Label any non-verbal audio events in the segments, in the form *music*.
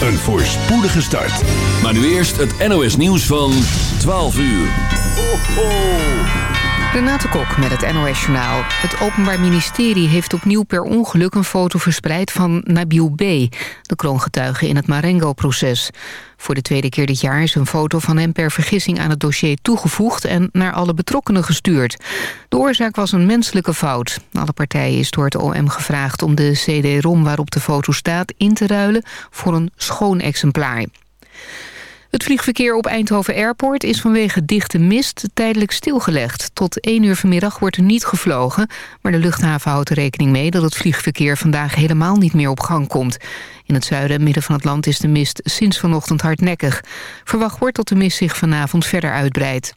een voorspoedige start. Maar nu eerst het NOS nieuws van 12 uur. Ho, ho. Renate Kok met het NOS Journaal. Het Openbaar Ministerie heeft opnieuw per ongeluk een foto verspreid van Nabil B., de kroongetuige in het Marengo-proces. Voor de tweede keer dit jaar is een foto van hem per vergissing aan het dossier toegevoegd en naar alle betrokkenen gestuurd. De oorzaak was een menselijke fout. Alle partijen is door het OM gevraagd om de CD-ROM waarop de foto staat in te ruilen voor een schoon exemplaar. Het vliegverkeer op Eindhoven Airport is vanwege dichte mist tijdelijk stilgelegd. Tot 1 uur vanmiddag wordt er niet gevlogen, maar de luchthaven houdt er rekening mee dat het vliegverkeer vandaag helemaal niet meer op gang komt. In het zuiden en midden van het land is de mist sinds vanochtend hardnekkig. Verwacht wordt dat de mist zich vanavond verder uitbreidt.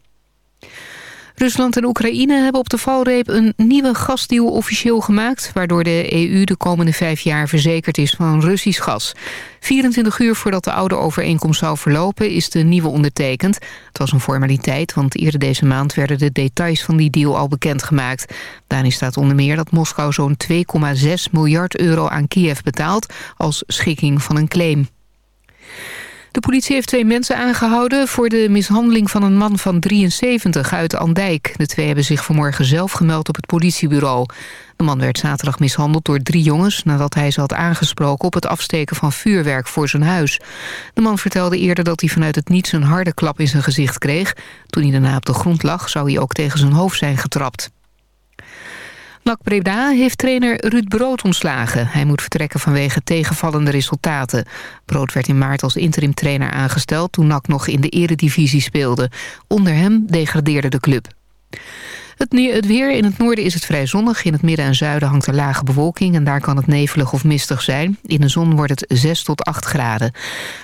Rusland en Oekraïne hebben op de valreep een nieuwe gasdeal officieel gemaakt... waardoor de EU de komende vijf jaar verzekerd is van Russisch gas. 24 uur voordat de oude overeenkomst zou verlopen is de nieuwe ondertekend. Het was een formaliteit, want eerder deze maand werden de details van die deal al bekendgemaakt. Daarin staat onder meer dat Moskou zo'n 2,6 miljard euro aan Kiev betaalt... als schikking van een claim. De politie heeft twee mensen aangehouden voor de mishandeling van een man van 73 uit Andijk. De twee hebben zich vanmorgen zelf gemeld op het politiebureau. De man werd zaterdag mishandeld door drie jongens nadat hij ze had aangesproken op het afsteken van vuurwerk voor zijn huis. De man vertelde eerder dat hij vanuit het niets een harde klap in zijn gezicht kreeg. Toen hij daarna op de grond lag zou hij ook tegen zijn hoofd zijn getrapt. NAC Breda heeft trainer Ruud Brood ontslagen. Hij moet vertrekken vanwege tegenvallende resultaten. Brood werd in maart als interimtrainer aangesteld... toen NAC nog in de eredivisie speelde. Onder hem degradeerde de club. Het, het, weer in het noorden is het vrij zonnig. In het midden en zuiden hangt er lage bewolking... en daar kan het nevelig of mistig zijn. In de zon wordt het 6 tot 8 graden.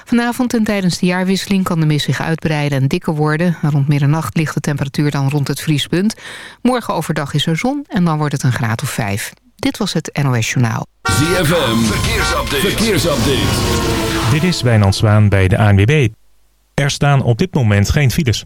Vanavond en tijdens de jaarwisseling kan de mist zich uitbreiden en dikker worden. Rond middernacht ligt de temperatuur dan rond het vriespunt. Morgen overdag is er zon en dan wordt het een graad of 5. Dit was het NOS Journaal. ZFM, verkeersupdate. verkeersupdate. Dit is Wijnand Zwaan bij de ANWB. Er staan op dit moment geen files.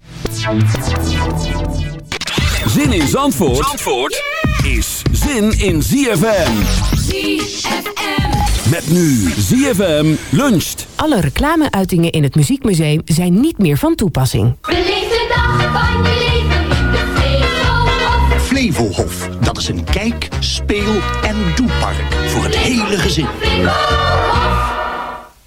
Zin in Zandvoort, Zandvoort is zin in ZFM. ZFM. Met nu ZFM luncht. Alle reclameuitingen in het Muziekmuseum zijn niet meer van toepassing. Beleef de dag van je leven in de Flevohof. Flevohof, dat is een kijk, speel en doepark voor het hele gezin.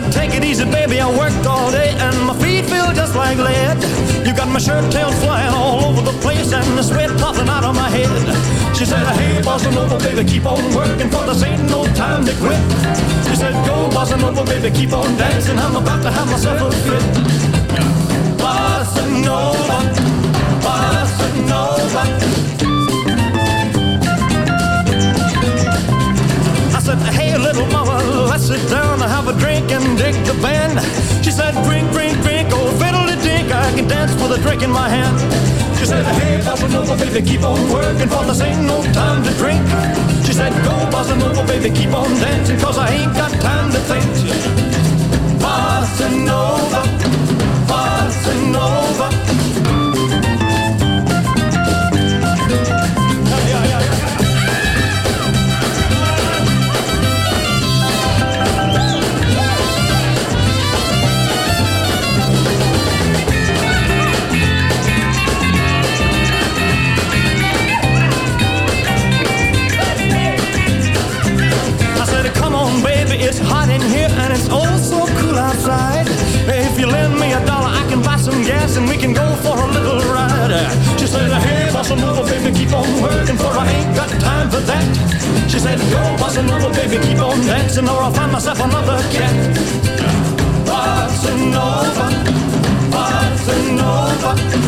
said, take it easy, baby. I worked all day and my feet feel just like lead. You got my shirt tails flying all over the place and the sweat popping out of my head. She said, hey, bossa nova, baby, keep on working for this ain't no time to quit. She said, go, bossa nova, baby, keep on dancing. I'm about to have myself a fit. In my hand. She said, hey, bossa nova, baby, keep on working, for this ain't no time to drink. She said, go, bossa nova, baby, keep on dancing, cause I ain't got time to think. Bossa nova, and it's oh so cool outside. If you lend me a dollar, I can buy some gas and we can go for a little ride. She said, hey, bossa nova, baby, keep on working for I ain't got time for that. She said, go, bossa nova, baby, keep on dancing or I'll find myself another cat. Bossa nova, bossa nova.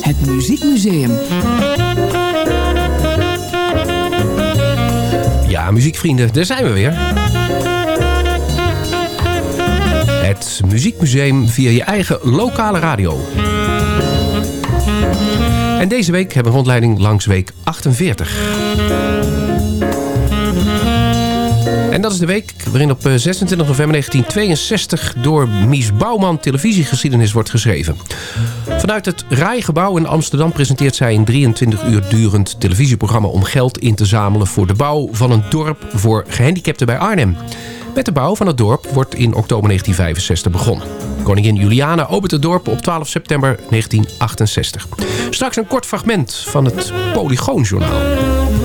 Het Muziekmuseum. Ja, muziekvrienden, daar zijn we weer. Het Muziekmuseum via je eigen lokale radio. En deze week hebben we rondleiding langs week 48. Dat is de week waarin op eh, 26 november 1962 door Mies Bouwman televisiegeschiedenis wordt geschreven. Vanuit het Rijgebouw in Amsterdam presenteert zij een 23 uur durend televisieprogramma om geld in te zamelen voor de bouw van een dorp voor gehandicapten bij Arnhem. Met de bouw van het dorp wordt in oktober 1965 begonnen. Koningin Juliana opent het dorp op 12 september 1968. Straks een kort fragment van het Polygoonjournaal.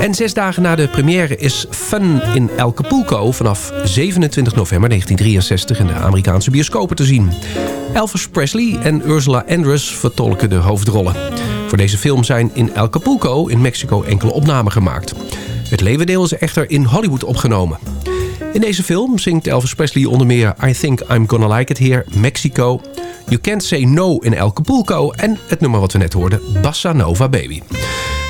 En zes dagen na de première is Fun in Acapulco vanaf 27 november 1963 in de Amerikaanse bioscopen te zien. Elvis Presley en Ursula Andress vertolken de hoofdrollen. Voor deze film zijn in Acapulco in Mexico enkele opnamen gemaakt. Het levendeel is echter in Hollywood opgenomen. In deze film zingt Elvis Presley onder meer I Think I'm Gonna Like It Here, Mexico... You Can't Say No in Acapulco en het nummer wat we net hoorden, Bossa Nova Baby.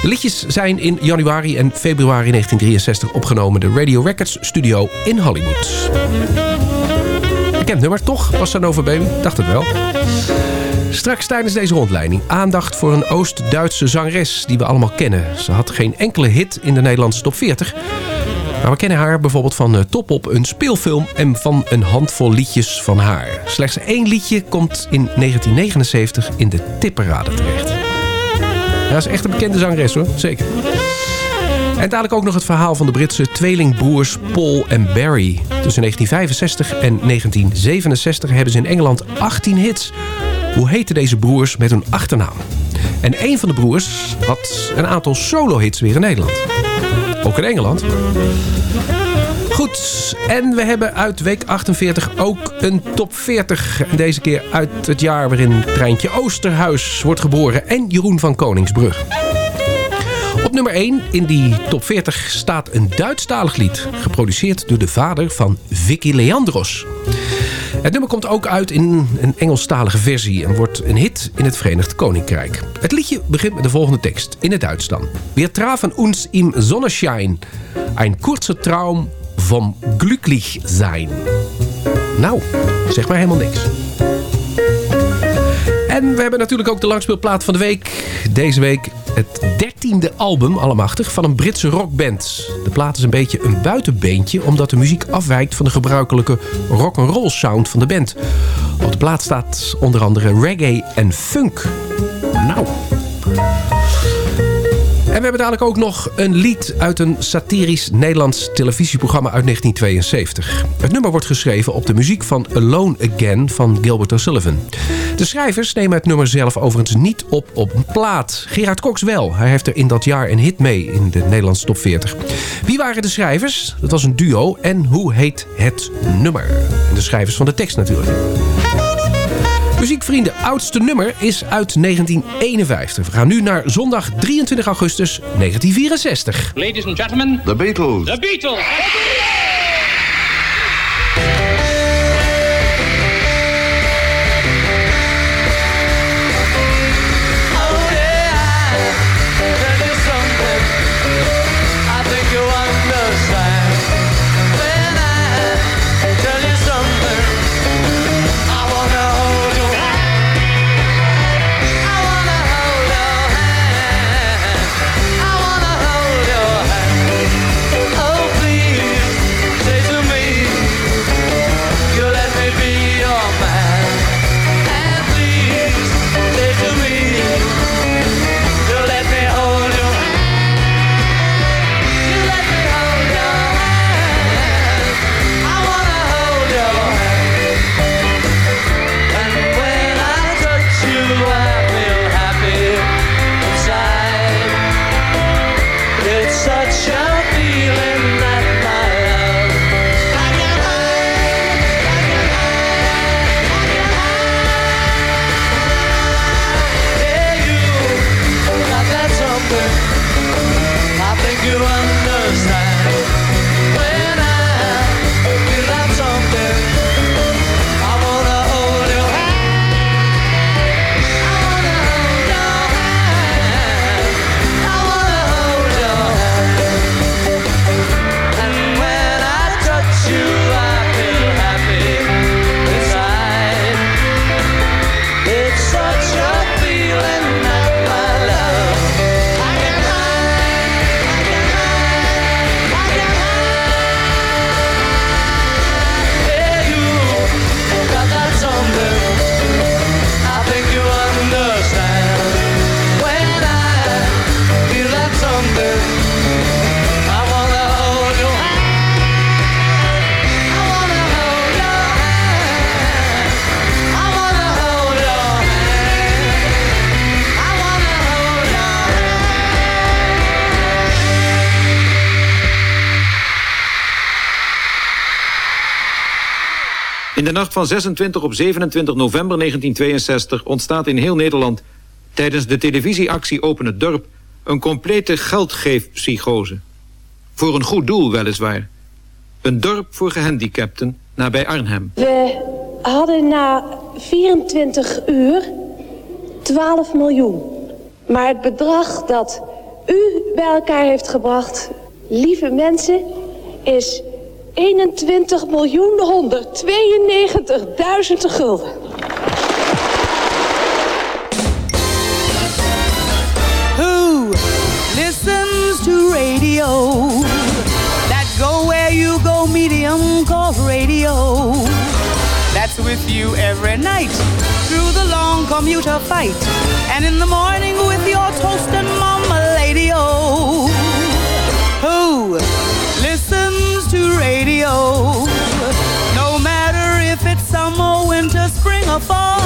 De liedjes zijn in januari en februari 1963 opgenomen... de Radio Records studio in Hollywood. Bekend nummer, toch? Bossa Nova Baby? Dacht het wel. Straks tijdens deze rondleiding aandacht voor een Oost-Duitse zangeres die we allemaal kennen. Ze had geen enkele hit in de Nederlandse top 40... Maar we kennen haar bijvoorbeeld van eh, Top op een speelfilm en van een handvol liedjes van haar. Slechts één liedje komt in 1979 in de tipperade terecht. Dat is echt een bekende zangeres hoor, zeker. En dadelijk ook nog het verhaal van de Britse tweelingbroers Paul en Barry. Tussen 1965 en 1967 hebben ze in Engeland 18 hits. Hoe heten deze broers met hun achternaam? En een van de broers had een aantal solo-hits weer in Nederland. In Engeland. Goed, en we hebben uit week 48 ook een top 40. En deze keer uit het jaar waarin Treintje Oosterhuis wordt geboren en Jeroen van Koningsbrug. Op nummer 1 in die top 40 staat een Duitsstalig lied. Geproduceerd door de vader van Vicky Leandros. Het nummer komt ook uit in een Engelstalige versie... en wordt een hit in het Verenigd Koninkrijk. Het liedje begint met de volgende tekst, in het Duits dan. Wir trafen uns im Sonnenschein. Ein kurzer Traum vom glücklich sein. Nou, zeg maar helemaal niks. En we hebben natuurlijk ook de langspeelplaat van de week. Deze week het dertiende album, allemachtig, van een Britse rockband. De plaat is een beetje een buitenbeentje... omdat de muziek afwijkt van de gebruikelijke rock'n'roll sound van de band. Op de plaat staat onder andere reggae en funk. Nou... En we hebben dadelijk ook nog een lied uit een satirisch Nederlands televisieprogramma uit 1972. Het nummer wordt geschreven op de muziek van Alone Again van Gilbert O'Sullivan. De schrijvers nemen het nummer zelf overigens niet op op een plaat. Gerard Cox wel. Hij heeft er in dat jaar een hit mee in de Nederlandse top 40. Wie waren de schrijvers? Dat was een duo. En hoe heet het nummer? De schrijvers van de tekst natuurlijk. Muziekvrienden, oudste nummer is uit 1951. We gaan nu naar zondag 23 augustus 1964. Ladies and gentlemen, The Beatles. The Beatles. Such de nacht van 26 op 27 november 1962 ontstaat in heel Nederland tijdens de televisieactie Open het Dorp een complete geldgeefpsychose. Voor een goed doel weliswaar. Een dorp voor gehandicapten nabij Arnhem. We hadden na 24 uur 12 miljoen. Maar het bedrag dat u bij elkaar heeft gebracht, lieve mensen, is 21 miljoen 192.000 gulden. Who listens to radio? That go where you go medium called radio. That's with you every night through the long commuter fight. And in the morning with your toast and mama lady oh. Who radio? No matter if it's summer, winter, spring, or fall.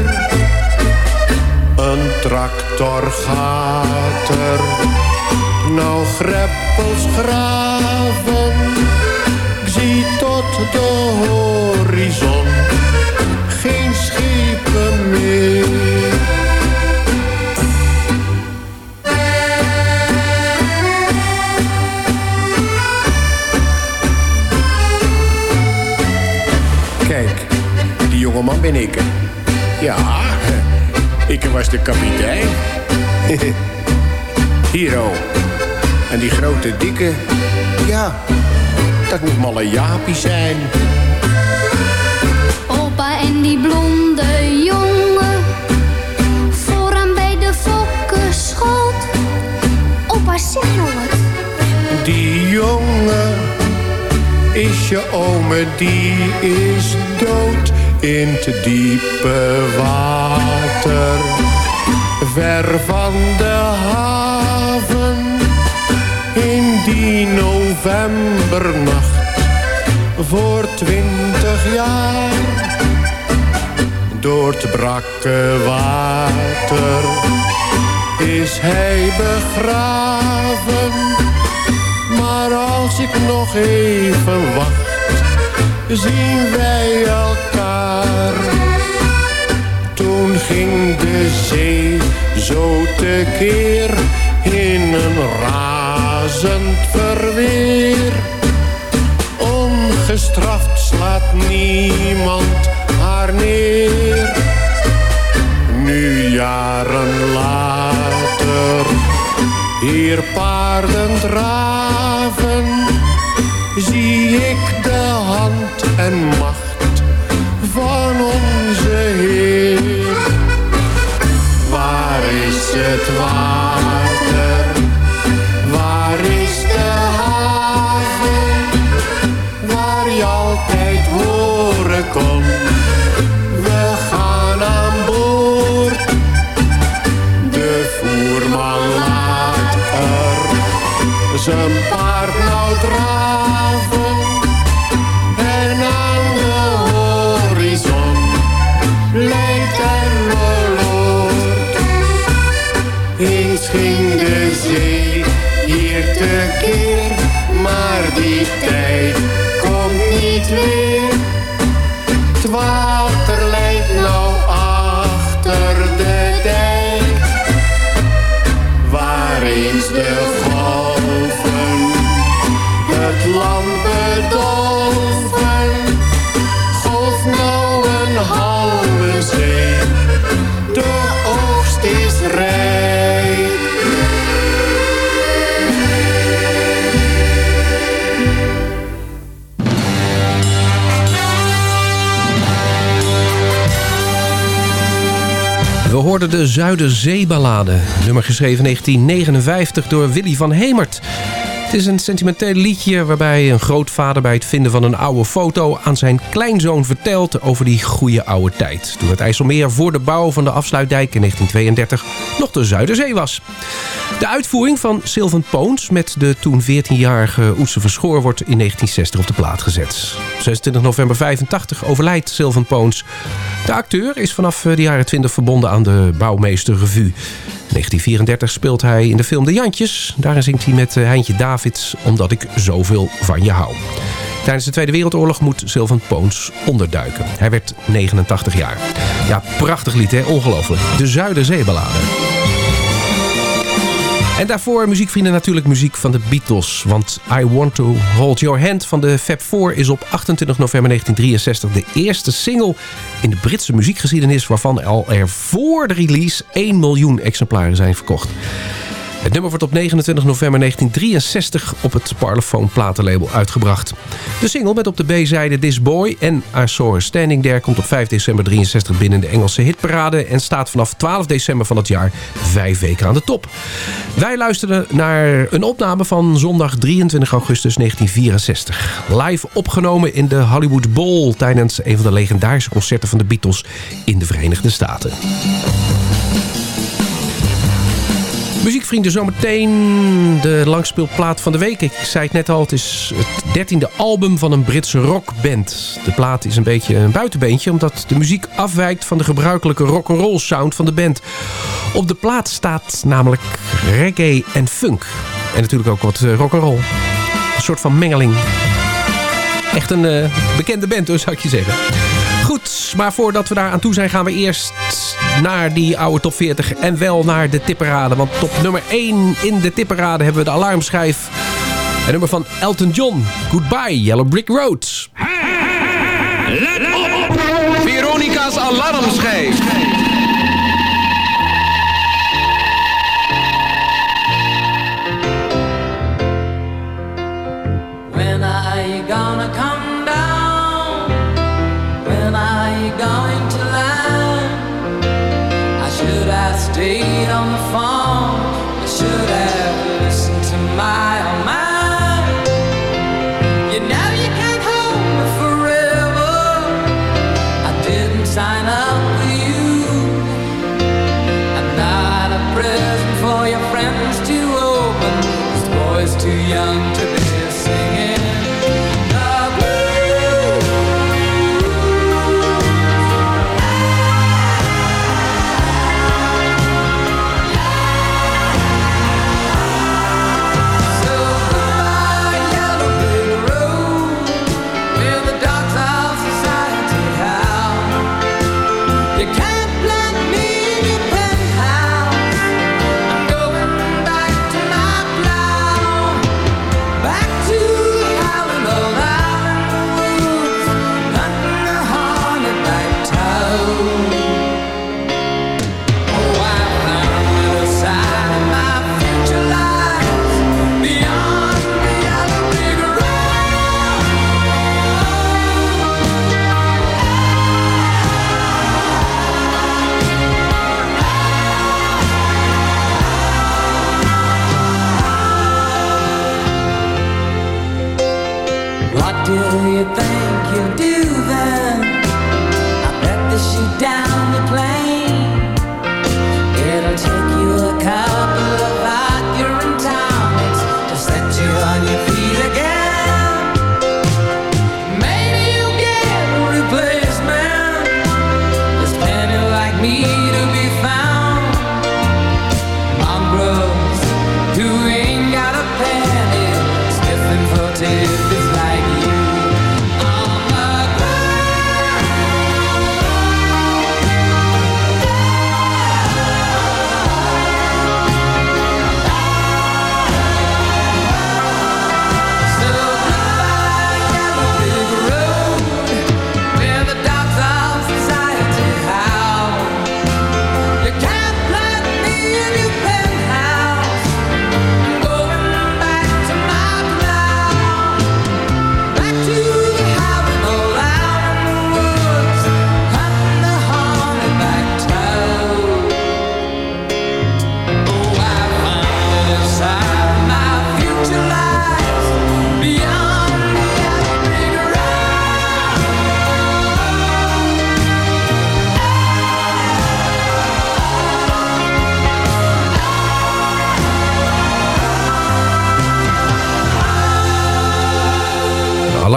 Tractor gaat er nou greppels graven. Ik zie tot de horizon geen schepen meer. Kijk, die jongeman ben ik. Ja, ik was de kapitein. *laughs* Hero. En die grote dikke, ja, dat moet malle Jaapie zijn. Opa en die blonde jongen, vooraan bij de fokkenschoot. Opa, zeg nou wat. Die jongen is je ome, die is dood in het diepe water. Ver van de haven, in die novembernacht, voor twintig jaar. Door het brakke water is hij begraven. Maar als ik nog even wacht, zien wij elkaar. Toen ging de zee zo tekeer in een razend verweer. Ongestraft slaat niemand haar neer. Nu jaren later, hier paarden draven, De Zuiderzeeballade. Nummer geschreven in 1959 door Willy van Hemert. Het is een sentimenteel liedje waarbij een grootvader bij het vinden van een oude foto aan zijn kleinzoon vertelt over die goede oude tijd. Toen het IJsselmeer voor de bouw van de afsluitdijk in 1932 nog de Zuiderzee was. De uitvoering van Sylvan Poons met de toen 14-jarige Oetse Verschoor wordt in 1960 op de plaat gezet. Op 26 november 85 overlijdt Sylvan Poons. De acteur is vanaf de jaren 20 verbonden aan de Bouwmeester Revue. In 1934 speelt hij in de film De Jantjes. Daarin zingt hij met eh, Heintje Omdat ik zoveel van je hou. Tijdens de Tweede Wereldoorlog moet Sylvan Poons onderduiken. Hij werd 89 jaar. Ja, prachtig lied hè, ongelooflijk. De Zuiderzeeballade. En daarvoor, muziekvrienden, natuurlijk muziek van de Beatles. Want I Want To Hold Your Hand van de Fab Four... is op 28 november 1963 de eerste single in de Britse muziekgeschiedenis... waarvan al er voor de release 1 miljoen exemplaren zijn verkocht. Het nummer wordt op 29 november 1963 op het Parlophone platenlabel uitgebracht. De single met op de B-zijde This Boy en I Standing There... komt op 5 december 63 binnen de Engelse hitparade... en staat vanaf 12 december van het jaar vijf weken aan de top. Wij luisteren naar een opname van zondag 23 augustus 1964. Live opgenomen in de Hollywood Bowl... tijdens een van de legendarische concerten van de Beatles in de Verenigde Staten. Muziekvrienden, zometeen de langspeelplaat van de week. Ik zei het net al, het is het dertiende album van een Britse rockband. De plaat is een beetje een buitenbeentje... omdat de muziek afwijkt van de gebruikelijke rock'n'roll sound van de band. Op de plaat staat namelijk reggae en funk. En natuurlijk ook wat eh, rock'n'roll. Een soort van mengeling. Echt een uh, bekende band, dus zou ik je zeggen. Goed, maar voordat we daar aan toe zijn... gaan we eerst naar die oude top 40 en wel naar de tipperade. Want top nummer 1 in de tipperade hebben we de alarmschijf. Een nummer van Elton John. Goodbye, Yellow Brick Road. Let op! Veronica's alarmschijf.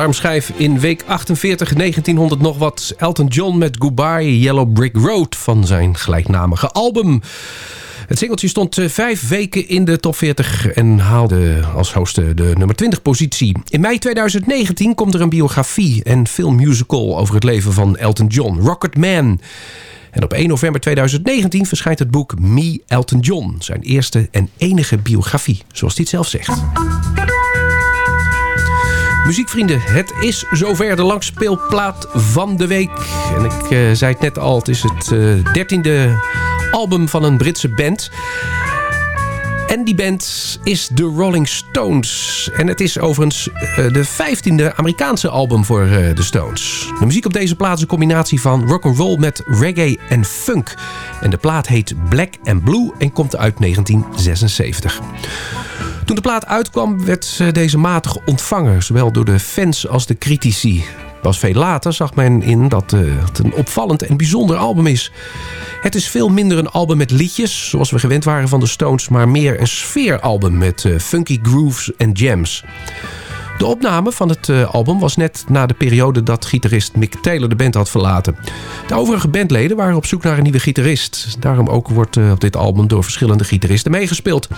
Alarmschijf in week 48, 1900 nog wat. Elton John met Goodbye Yellow Brick Road van zijn gelijknamige album. Het singeltje stond eh, vijf weken in de top 40 en haalde als hoogste de nummer 20 positie. In mei 2019 komt er een biografie en filmmusical over het leven van Elton John, Rocket Man. En op 1 november 2019 verschijnt het boek Me Elton John, zijn eerste en enige biografie, zoals hij het zelf zegt. Muziekvrienden, het is zover de langspeelplaat van de week. En ik uh, zei het net al, het is het uh, dertiende album van een Britse band. En die band is de Rolling Stones. En het is overigens uh, de vijftiende Amerikaanse album voor de Stones. De muziek op deze plaat is een combinatie van rock'n'roll met reggae en funk. En de plaat heet Black and Blue en komt uit 1976. Toen de plaat uitkwam werd deze matig ontvangen, zowel door de fans als de critici. Pas veel later zag men in dat het een opvallend en bijzonder album is. Het is veel minder een album met liedjes, zoals we gewend waren van de Stones... maar meer een sfeeralbum met funky grooves en jams. De opname van het album was net na de periode dat gitarist Mick Taylor de band had verlaten. De overige bandleden waren op zoek naar een nieuwe gitarist. Daarom ook wordt op dit album door verschillende gitaristen meegespeeld.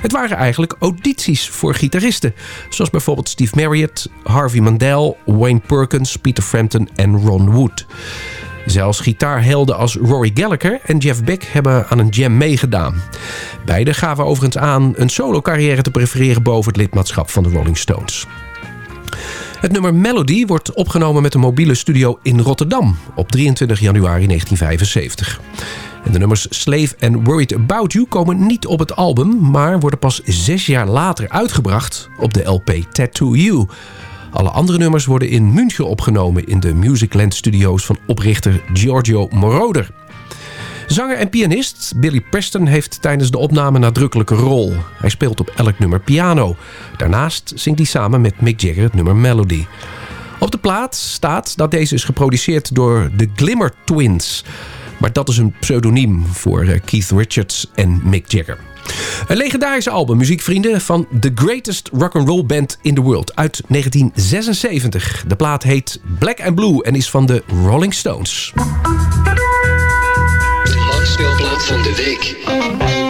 Het waren eigenlijk audities voor gitaristen. Zoals bijvoorbeeld Steve Marriott, Harvey Mandel, Wayne Perkins, Peter Frampton en Ron Wood. Zelfs gitaarhelden als Rory Gallagher en Jeff Beck hebben aan een jam meegedaan. Beiden gaven overigens aan een solo-carrière te prefereren boven het lidmaatschap van de Rolling Stones. Het nummer Melody wordt opgenomen met een mobiele studio in Rotterdam op 23 januari 1975. En de nummers Slave en Worried About You komen niet op het album... maar worden pas zes jaar later uitgebracht op de LP Tattoo You... Alle andere nummers worden in München opgenomen in de Musicland Studios van oprichter Giorgio Moroder. Zanger en pianist Billy Preston heeft tijdens de opname nadrukkelijke rol. Hij speelt op elk nummer piano. Daarnaast zingt hij samen met Mick Jagger het nummer Melody. Op de plaat staat dat deze is geproduceerd door de Glimmer Twins. Maar dat is een pseudoniem voor Keith Richards en Mick Jagger. Een legendarische album, muziekvrienden, van The Greatest Rock'n'Roll Band in the World uit 1976. De plaat heet Black and Blue en is van de Rolling Stones. Van de week.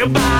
Now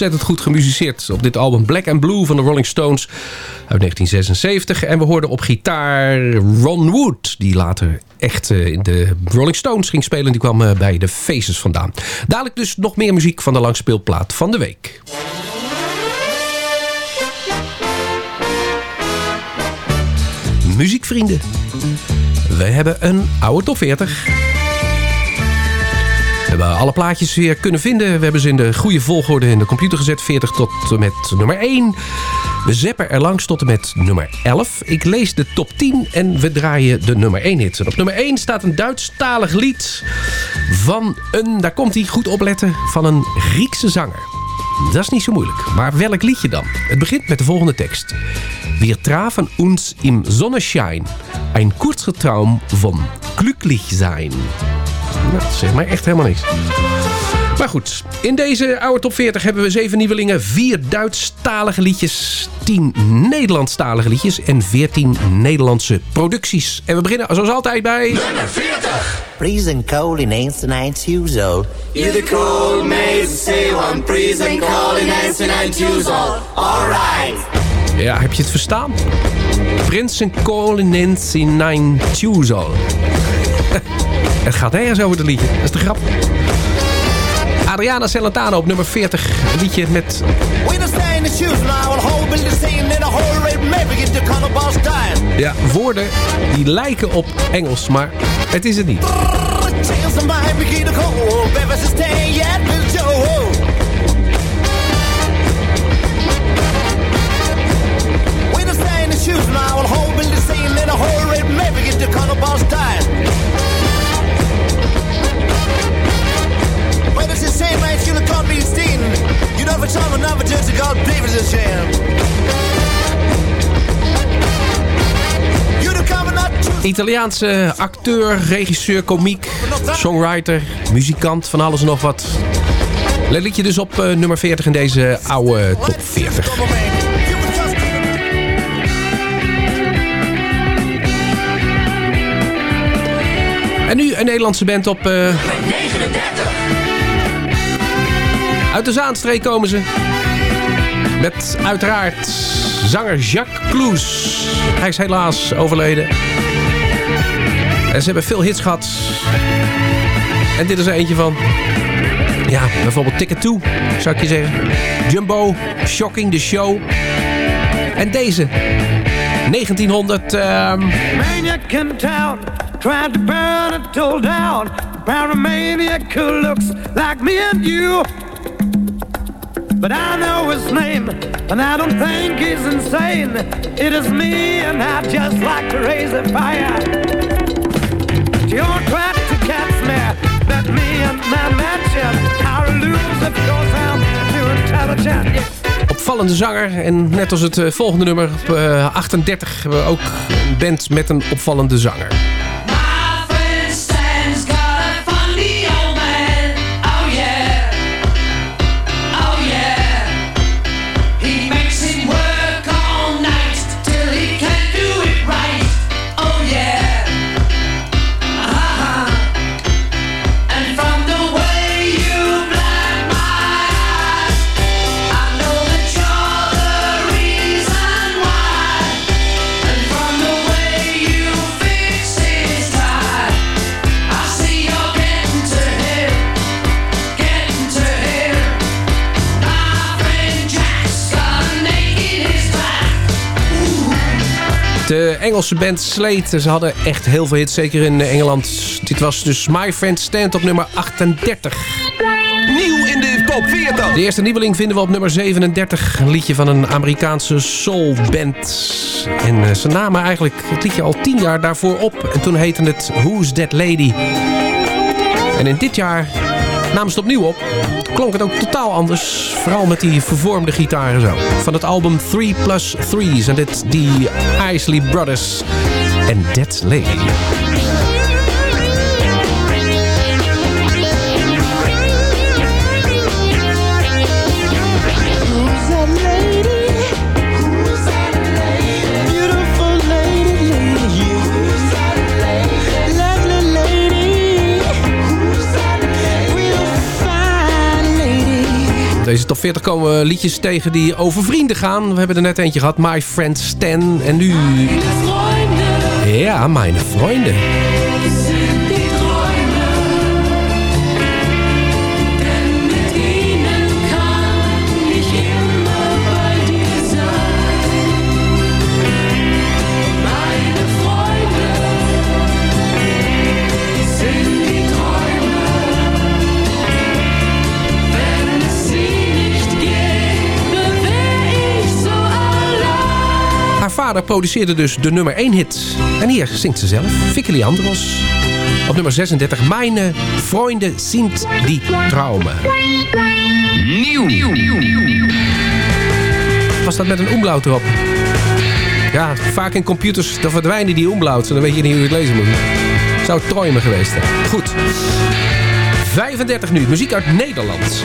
ontzettend goed gemusiceerd op dit album Black and Blue van de Rolling Stones uit 1976. En we hoorden op gitaar Ron Wood, die later echt eh, in de Rolling Stones ging spelen. Die kwam eh, bij de Faces vandaan. Dadelijk dus nog meer muziek van de langspeelplaat van de week. Muziekvrienden. We hebben een oude top 40. We hebben alle plaatjes weer kunnen vinden. We hebben ze in de goede volgorde in de computer gezet. 40 tot en met nummer 1. We zeppen er langs tot en met nummer 11. Ik lees de top 10 en we draaien de nummer 1 hit. Op nummer 1 staat een Duitsstalig lied van een, daar komt hij, goed opletten, van een Griekse zanger. Dat is niet zo moeilijk. Maar welk liedje dan? Het begint met de volgende tekst. Wir trafen uns im Sonnenschein. Ein kurzer Traum von glücklich sein. Nou, dat zegt mij echt helemaal niks. Maar goed, in deze oude top 40 hebben we zeven nieuwelingen, vier Duitsstalige liedjes, 10 Nederlandstalige liedjes en 14 Nederlandse producties. En we beginnen zoals altijd bij... Nummer 40. Freezing cold in 1990. You the cold maze, say one freezing cold in 1990. Alright. Ja, heb je het verstaan? Prinsen Kolonins in Nine Tuzal. Het gaat ergens over het liedje. Dat is de grap. Adriana Celentano op nummer 40. Een liedje met... Ja, woorden die lijken op Engels, maar het is het niet. Well, it's the same right, you on me, Steen. You know, for some another just God, a shame. Cover not to Italiaanse acteur, regisseur, komiek, songwriter, muzikant, van alles en nog wat. Let liedje dus op eh, nummer 40 in deze oude top 40. En nu een Nederlandse band op... eh, 39. Uit de Zaanstreek komen ze. Met uiteraard zanger Jacques Kloes. Hij is helaas overleden. En ze hebben veel hits gehad. En dit is er eentje van... Ja, bijvoorbeeld Ticket 2, zou ik je zeggen. Jumbo, Shocking the Show. En deze. 1900... ehm, Maniac in town, tried to burn it all down. Paramaniac looks like me and you. But I know his name, and I don't think he's insane. It is me, and I just like to raise a fire. You're trying to catch me, that me and my matching. I'll lose if goes I'm too intelligent. Yeah. opvallende zanger. En net als het eh, volgende nummer op eh, 38 hebben we ook een band met een opvallende zanger. Engelse band Slate, ze hadden echt heel veel hits, zeker in Engeland. Dit was dus My Friend Stand op nummer 38. Nieuw in de top 40. De eerste nieuweling vinden we op nummer 37. Een liedje van een Amerikaanse soulband. En eh, ze namen eigenlijk het liedje al tien jaar daarvoor op. En toen heette het Who's That Lady? En in dit jaar namen ze het opnieuw op. Klonk het ook totaal anders. Vooral met die vervormde gitaren zo. Van het album 3 plus 3 zijn dit die Isley Brothers en That Lady. Deze top 40 komen we liedjes tegen die over vrienden gaan. We hebben er net eentje gehad, My Friend Stan. En nu... Ja, mijn vrienden. Vader produceerde dus de nummer 1 hit. En hier zingt ze zelf, Vicky Leandros. Op nummer 36, Meine Freunde sind die Traumen. Nieuw. Was dat met een omlaut erop? Ja, vaak in computers dan verdwijnen die omlauts. En dan weet je niet hoe je het lezen moet. Zou het Träumen geweest zijn. Goed. 35 nu, muziek uit Nederland.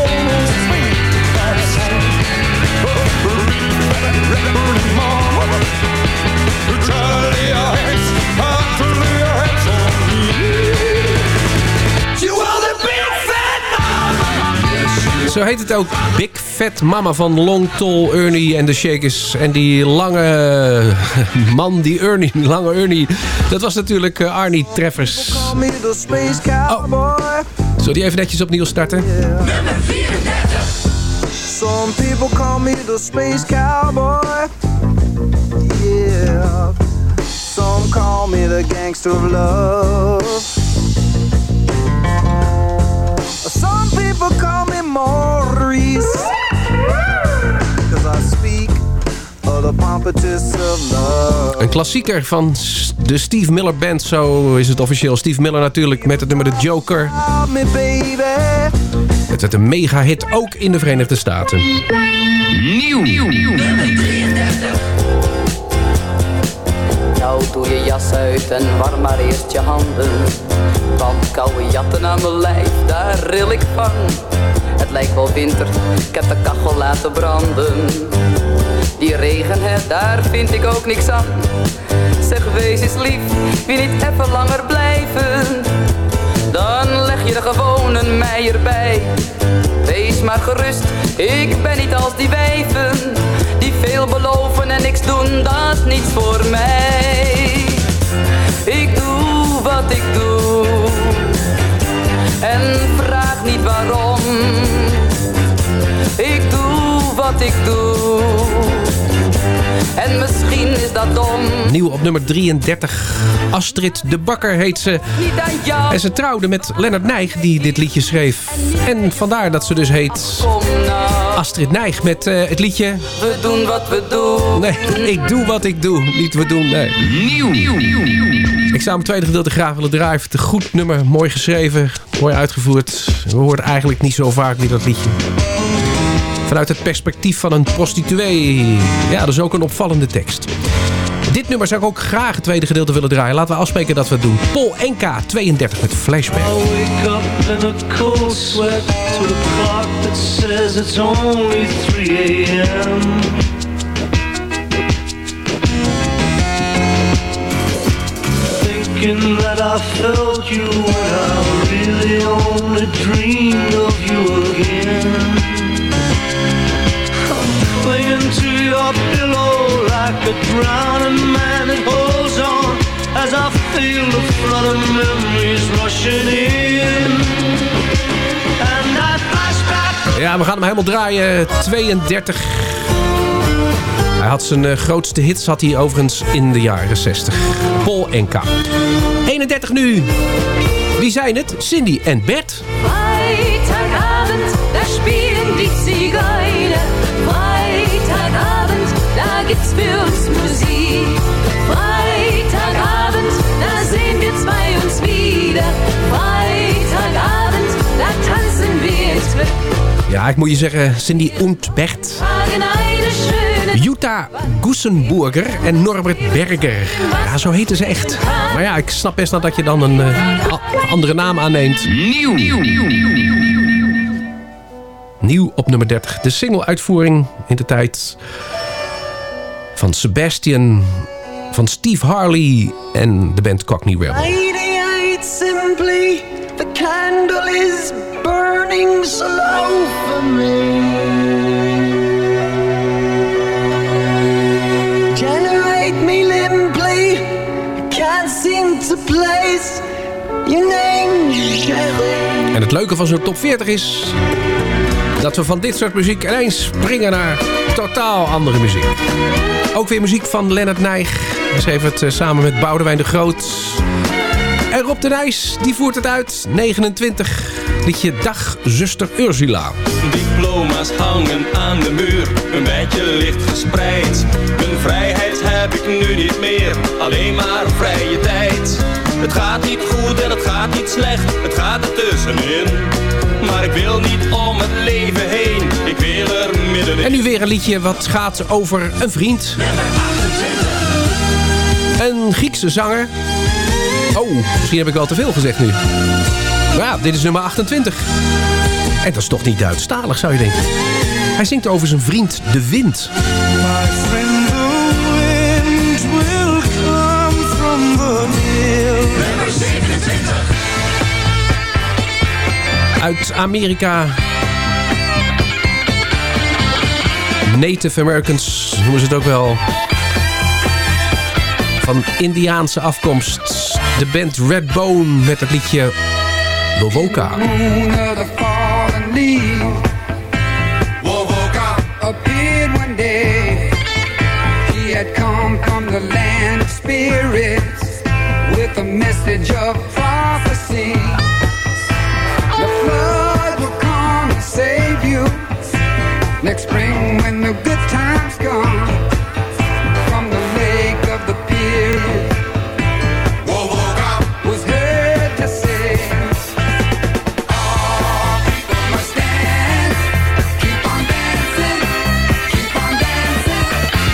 Zo heet het ook. Big Fat Mama van Long Tall Ernie en de Shakers. En die lange *laughs* man, die Ernie, die *laughs* lange Ernie. Dat was natuurlijk eh, Arnie Treffers. Cowboy. Zullen die even netjes opnieuw starten? Some people me the space cowboy. Yeah. Some call me the gangster of love. Some people call me Maurice. Cause I speak of the pompatus of love. Een klassieker van de Steve Miller Band, zo is het officieel. Steve Miller natuurlijk met het nummer The Joker. Me baby. Het werd een mega hit ook in de Verenigde Staten. Nieuw. Nou doe jas uit en warm maar eerst je handen. Want koude jatten aan mijn lijf, daar ril ik van. Het lijkt wel winter, ik heb de kachel laten branden. Die regen, hè, daar vind ik ook niks aan. Zeg, wees eens lief, wie niet even langer blijven? Dan er gewoon een meier bij. Wees maar gerust, ik ben niet als die wijven. Die veel beloven en niks doen, dat is niets voor mij. Ik doe wat ik doe. En vraag niet waarom. Ik doe wat ik doe. En misschien is dat dom. Nieuw op nummer 33. Astrid de Bakker heet ze. En ze trouwde met Lennart Nijg die dit liedje schreef. En vandaar dat ze dus heet nou, Astrid Nijg met eh, het liedje... we doen wat we doen. Nee, ik doe wat ik doe. Niet we doen, nee. Nieuw. Ik zou mijn tweede gedeelte graag willen draaien. Een goed nummer, mooi geschreven, mooi uitgevoerd. We horen eigenlijk niet zo vaak weer dat liedje. Vanuit het perspectief van een prostituee. Ja, dat is ook een opvallende tekst. Dit nummer zou ik ook graag het tweede gedeelte willen draaien. Laten we afspreken dat we het doen. Paul NK 32 met Flashback. I wake up in a cold sweat to a clock that says it's only 3 a.m. Thinking that I felt you really only of you again. Like a man on as I feel the of rushing in. Ja, we gaan hem helemaal draaien. 32. Hij had zijn eh, grootste hits had hij overigens in de jaren 60. Paul NK. 31 nu. Wie zijn het? Cindy en Bert. Da gibt's für uns Musik. Freitagabend, da sehen wir zwei uns wieder. Freitagabend, da tanzen wir ins Glück. Ja, ik moet je zeggen, Cindy und Bert. Jutta Gussenburger en Norbert Berger. Ja, zo heten ze echt. Maar ja, ik snap best wel dat je dan een eh, a- andere naam aanneemt. Nieuw. Nieuw op nummer 30. De single-uitvoering in de tijd van Sebastian, van Steve Harley en de band Cockney Rebel. 88 simply, the candle is burning slow for me. Generate me limply, can't seem to place your name. En het leuke van zo'n top 40 is dat we van dit soort muziek ineens springen naar totaal andere muziek. Ook weer muziek van Lennart Nijg. Hij schreef het eh, samen met Boudewijn de Groot. En Rob de Nijs, die voert het uit. 29, liedje Dag, zuster Ursula. Diploma's hangen aan de muur, een beetje licht gespreid. Mijn vrijheid heb ik nu niet meer, alleen maar vrije tijd. Het gaat niet goed en het gaat niet slecht, het gaat er tussenin. Maar ik wil niet om het leven heen, ik wil er middenin. En nu weer een liedje wat gaat over een vriend. Een Griekse zanger. Oh, misschien heb ik wel te veel gezegd nu. Maar ja, dit is nummer 28. En dat is toch niet Duitsstalig, zou je denken. Hij zingt over zijn vriend De Wind. My friend, Uit Amerika. Native Americans noemen ze het ook wel. Van Indiaanse afkomst. De band Redbone met het liedje Wowoka. land spirits with a message of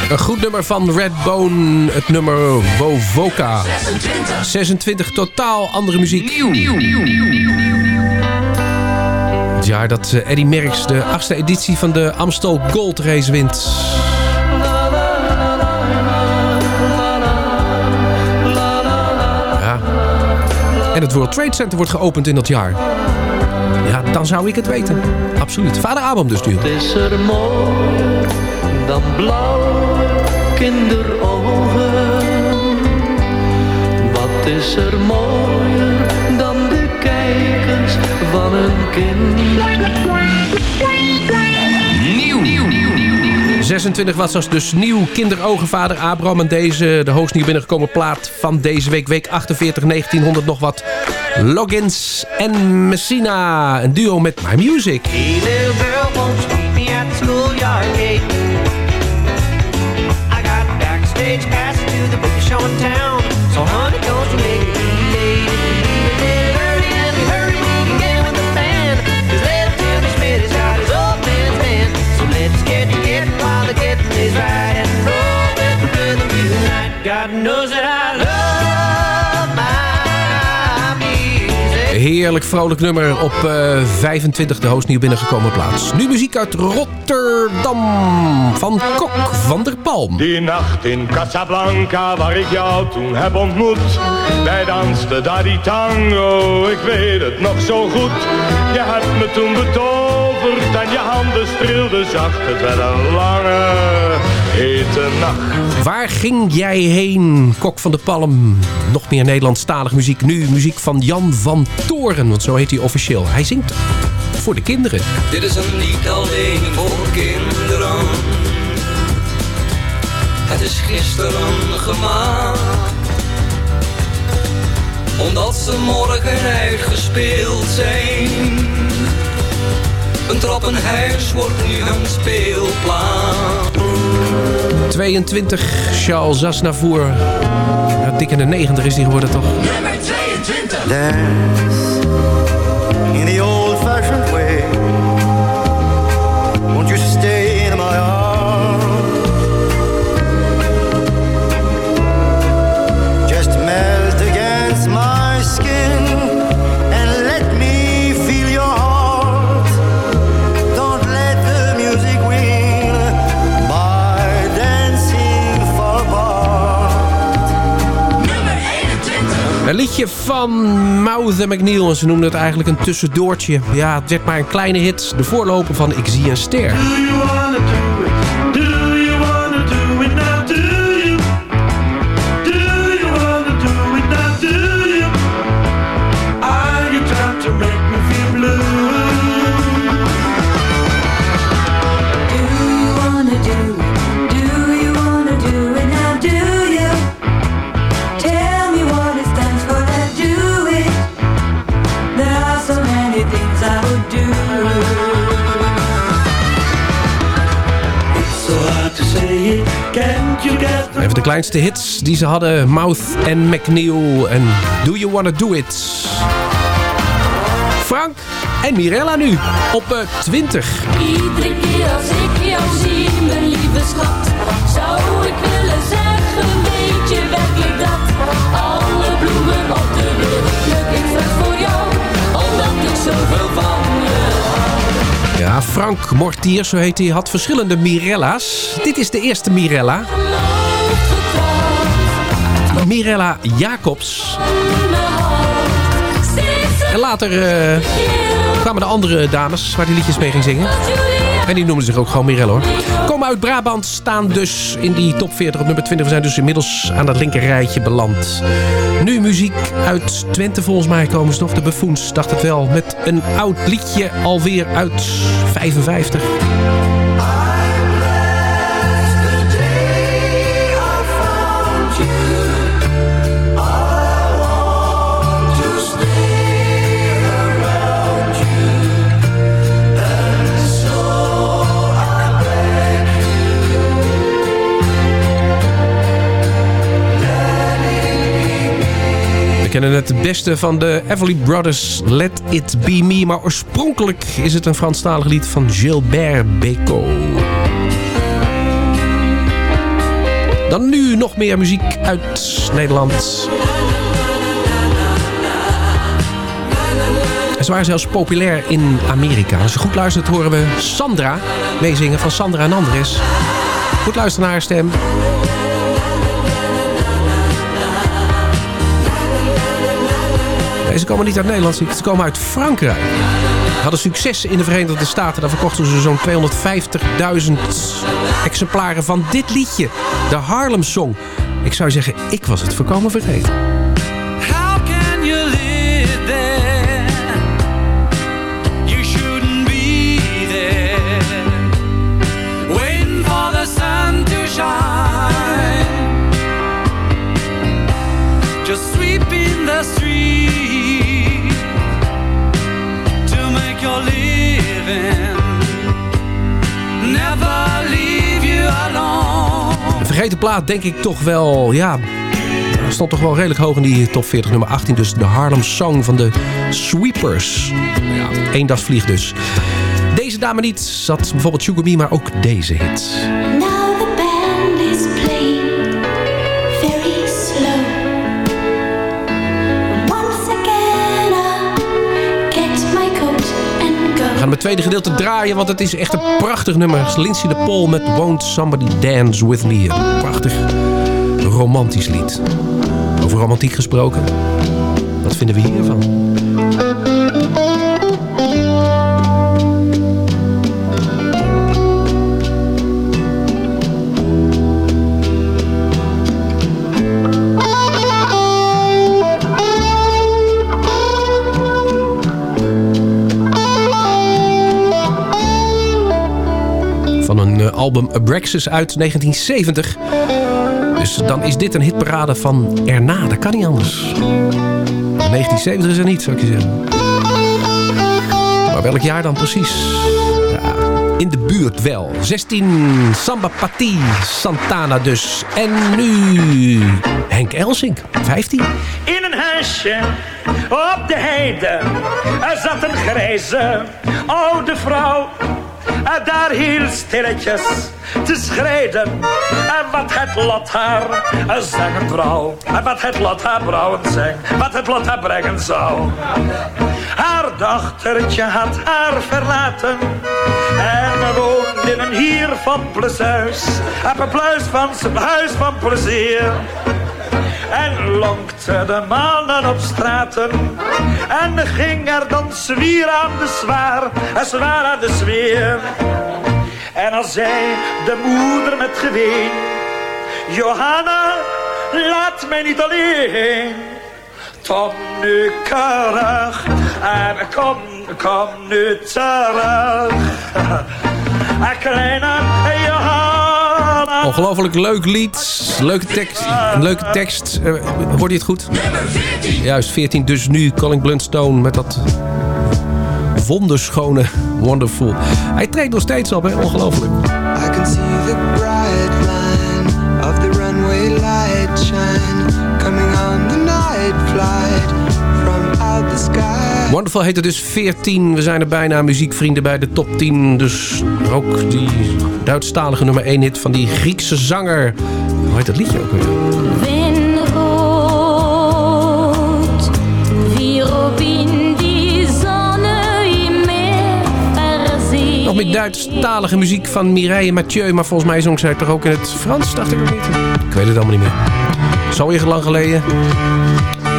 Een goed nummer van Redbone, het nummer Wovoka. 26 totaal andere muziek. Het jaar dat eh, Eddie Merckx de achtste editie van de Amstel Gold Race wint. Ja. En het World Trade Center wordt geopend in dat jaar. Ja, dan zou ik het weten. Absoluut. Vader Abraham dus nu. Is er mooi dan blauw kinderogen. Wat is er kijkers van een kind? Nieuw. 26 was als dus nieuw kinderogenvader Abraham. En deze, de hoogst nieuw binnengekomen plaat van deze week. Week 48, 1900 nog wat. Loggins en Messina. Een duo met My Music. Hey little girl, won't you meet me at the schoolyard gate? I got backstage pass to the book show in town. So Heerlijk vrolijk nummer op eh, 25 de hoogst nieuw binnengekomen plaats. Nu muziek uit Rotterdam van Kok van der Palm. Die nacht in Casablanca waar ik jou toen heb ontmoet Wij dansten daar die tango, ik weet het nog zo goed Je hebt me toen betoverd en je handen streelden zacht Het werd een lange, hete nacht Waar ging jij heen, Kok van der Palm? Nog meer Nederlandstalig muziek. Nu muziek van Jan van Toren, want zo heet hij officieel. Hij zingt voor de kinderen. Dit is een lied alleen voor kinderen. Het is gisteren gemaakt. Omdat ze morgen uitgespeeld zijn. Een trappenhuis wordt nu een speelplaats. 22, Charles Aznavour. Ja, dik in de 90 is hij geworden, toch? Nummer 22. Dance liedje van Mouth McNeil. En ze noemden het eigenlijk een tussendoortje. Ja, het werd maar een kleine hit. De voorloper van Ik zie een ster. Kleinste hits die ze hadden. Mouth en McNeil en Do You Wanna Do It. Frank en Mirella nu op eh, 20. Iedere keer als ik jou zie, mijn lieve schat, zou ik willen zeggen, weet je werkelijk dat? Alle bloemen op de wereld pluk ik slechts voor jou, omdat ik zoveel van je hou. Ja, Frank Mortier, zo heet hij, had verschillende Mirella's. Dit is de eerste Mirella. Mirella Jacobs. En later eh, kwamen de andere dames waar die liedjes mee ging zingen. En die noemden zich ook gewoon Mirella hoor. Komen uit Brabant, staan dus in die top 40 op nummer 20. We zijn dus inmiddels aan dat linker rijtje beland. Nu muziek uit Twente volgens mij komen ze nog. De Buffoons, dacht het wel. Met een oud liedje alweer uit 55. Kennen het beste van de Everly Brothers, Let It Be Me. Maar oorspronkelijk is het een Franstalig lied van Gilbert Bécaud. Dan nu nog meer muziek uit Nederland. En ze waren zelfs populair in Amerika. Als je goed luistert horen we Sandra meezingen van Sandra en Andres. Goed luisteren naar haar stem. Ze komen niet uit Nederland, ze komen uit Frankrijk. Ze hadden succes in de Verenigde Staten. Daar verkochten ze zo'n 250.000 exemplaren van dit liedje. De Harlem Song. Ik zou zeggen, ik was het voorkomen vergeten. How for the sun shine. Just sweeping the street Vergeten plaat denk ik toch wel, ja... Stond toch wel redelijk hoog in die top 40 nummer 18. Dus de Harlem Song van de Sweepers. Ja, eendagsvlieg dus. Deze dame niet. Zat bijvoorbeeld Sugar maar ook deze hit. Tweede gedeelte draaien, want het is echt een prachtig nummer. Lindsay de Paul met Won't Somebody Dance With Me. Een prachtig romantisch lied. Over romantiek gesproken. Wat vinden we hiervan? Album Abraxas uit 1970. Dus dan is dit een hitparade van erna. Dat kan niet anders. 1970 is er niet, zou ik je zeggen. Maar welk jaar dan precies? Ja, in de buurt wel. 16, Samba Pati, Santana dus. En nu Henk Elsink, 15. In een huisje op de heide zat een grijze oude vrouw. En daar heel stilletjes te schrijden. En wat het lot haar zeggen vrouw. En wat het lot haar brouwen zijn. Wat het lot haar brengen zou. Haar dochtertje had haar verlaten. En woonde in een hier van plezuis. Op een pluis van zijn huis van plezier. En lonkte de mannen op straten. En ging er dan zwier aan de zwaar. En zwaar aan de zweer. En als zei de moeder met geween. Johanna, laat mij niet alleen. Kom nu keurig. En kom, kom nu terug. Kleine Johanna. Ongelooflijk leuk lied. Leuke tekst. Leuke tekst. Uh, hoorde je het goed? Juist, 14. Dus nu Colin Bluntstone met dat wonderschone Wonderful. Hij treedt nog steeds op, hè? Ongelooflijk. Wonderful heet het dus 14. We zijn er bijna muziekvrienden bij de top 10. Dus ook die Duitsstalige nummer 1 hit van die Griekse zanger. Hoe heet dat liedje ook weer? Nog meer Duitsstalige muziek van Mireille Mathieu. Maar volgens mij zong zij toch ook in het Frans, dacht ik ook niet. Ik weet het allemaal niet meer. Zo weer lang geleden.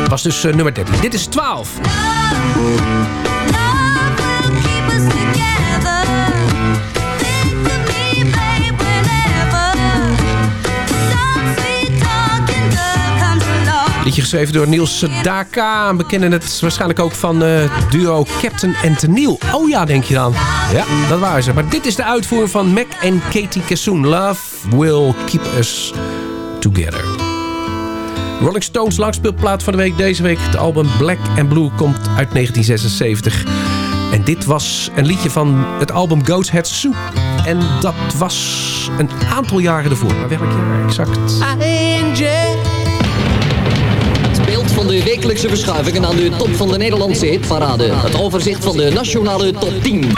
Was dus uh, nummer 13. Dit is 12. Liedje geschreven door Niels Daka. We kennen het waarschijnlijk ook van uh, duo Captain en Tennille. Oh ja, denk je dan. Ja, dat waren ze. Maar dit is de uitvoering van Mac en Katie Kassoon. Love will keep us together. Rolling Stones langspeelplaat van de week deze week. Het album Black and Blue komt uit 1976. En dit was een liedje van het album Goat's Head Soup. En dat was een aantal jaren ervoor. Maar welk jaar exact? Het beeld van de wekelijkse verschuivingen aan de top van de Nederlandse hitparade. Het overzicht van de nationale top 10.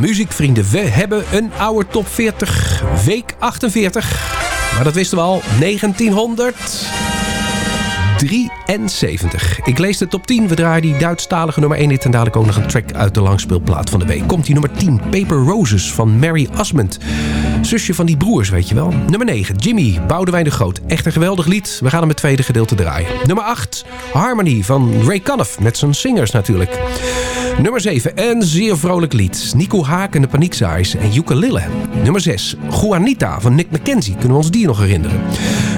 Muziekvrienden, we hebben een oude top 40, week 48. Maar dat wisten we al, 1973. Ik lees de top 10, we draaien die Duitsstalige nummer 1 hit... en dadelijk ook nog een track uit de langspeelplaat van de week. Komt die nummer 10, Paper Roses van Mary Asmund. Zusje van die broers, weet je wel. Nummer 9, Jimmy, Boudewijn de Groot. Echt een geweldig lied. We gaan hem het tweede gedeelte draaien. Nummer 8, Harmony van Ray Conniff. Met zijn singers natuurlijk. Nummer 7, een zeer vrolijk lied. Nico Haak en de Paniekzaaiers en Ukulele. Nummer 6, Juanita van Nick McKenzie. Kunnen we ons die nog herinneren?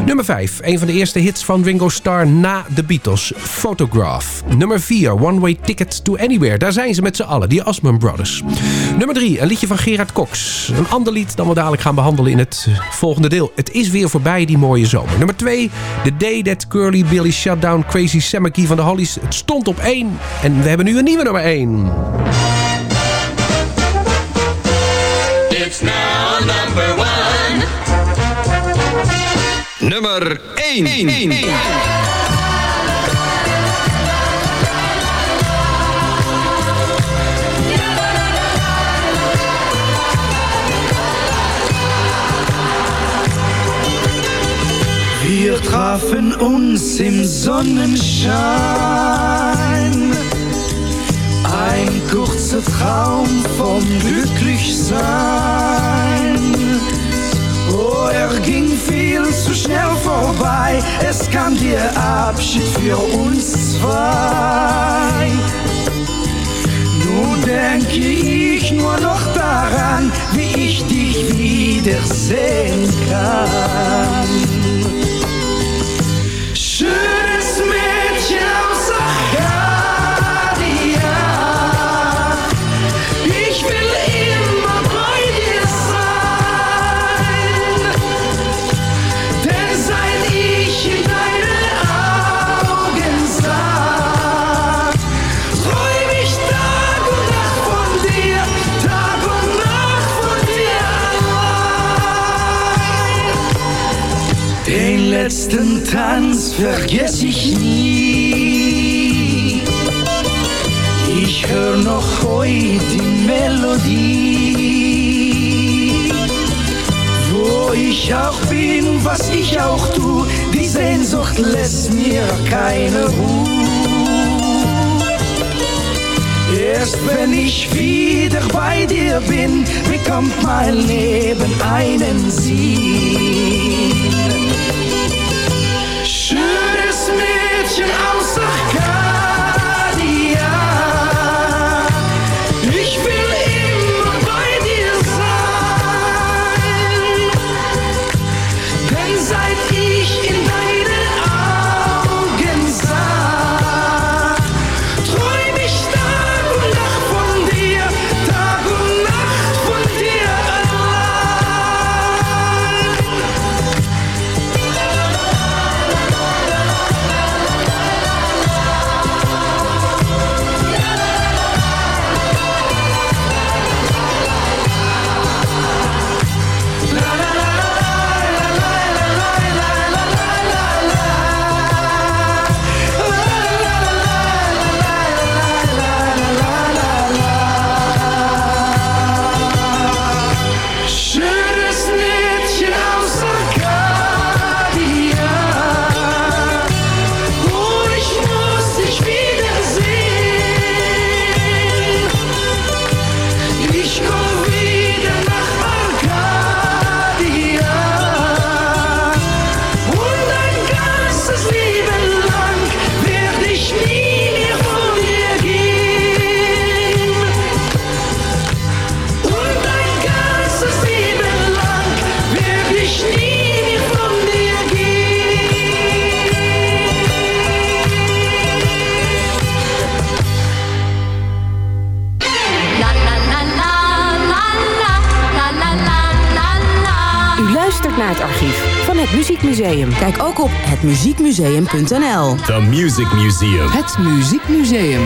Nummer 5, een van de eerste hits van Ringo Starr na de Beatles. Photograph. Nummer 4, One Way Ticket to Anywhere. Daar zijn ze met z'n allen, die Osmond Brothers. Nummer 3, een liedje van Gerard Cox. Een ander lied dan we dadelijk gaan behandelen in het volgende deel. Het is weer voorbij, die mooie zomer. Nummer 2, The Day That Curly Billy Shut Down Crazy Sam McGee van de Hollies. Het stond op 1 en we hebben nu een nieuwe nummer 1. Nummer 1. Wir trafen uns im Sonnenschein. Ein kurzer Traum vom Glücklichsein. Er ging viel zu schnell vorbei. Es kam der Abschied für uns zwei. Nun denke ich nur noch daran, wie ich dich wiedersehen kann. Schönes Letzten Tanz vergess ich nie. Ich hör noch heute die Melodie. Wo ich auch bin, was ich auch tu, die Sehnsucht lässt mir keine Ruhe. Erst wenn ich wieder bei dir bin, bekommt mein Leben einen Sinn. Menschen außer Gas. hetmuziekmuseum.nl. The Music Museum. Het Muziekmuseum.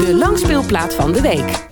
De langspeelplaat van de week.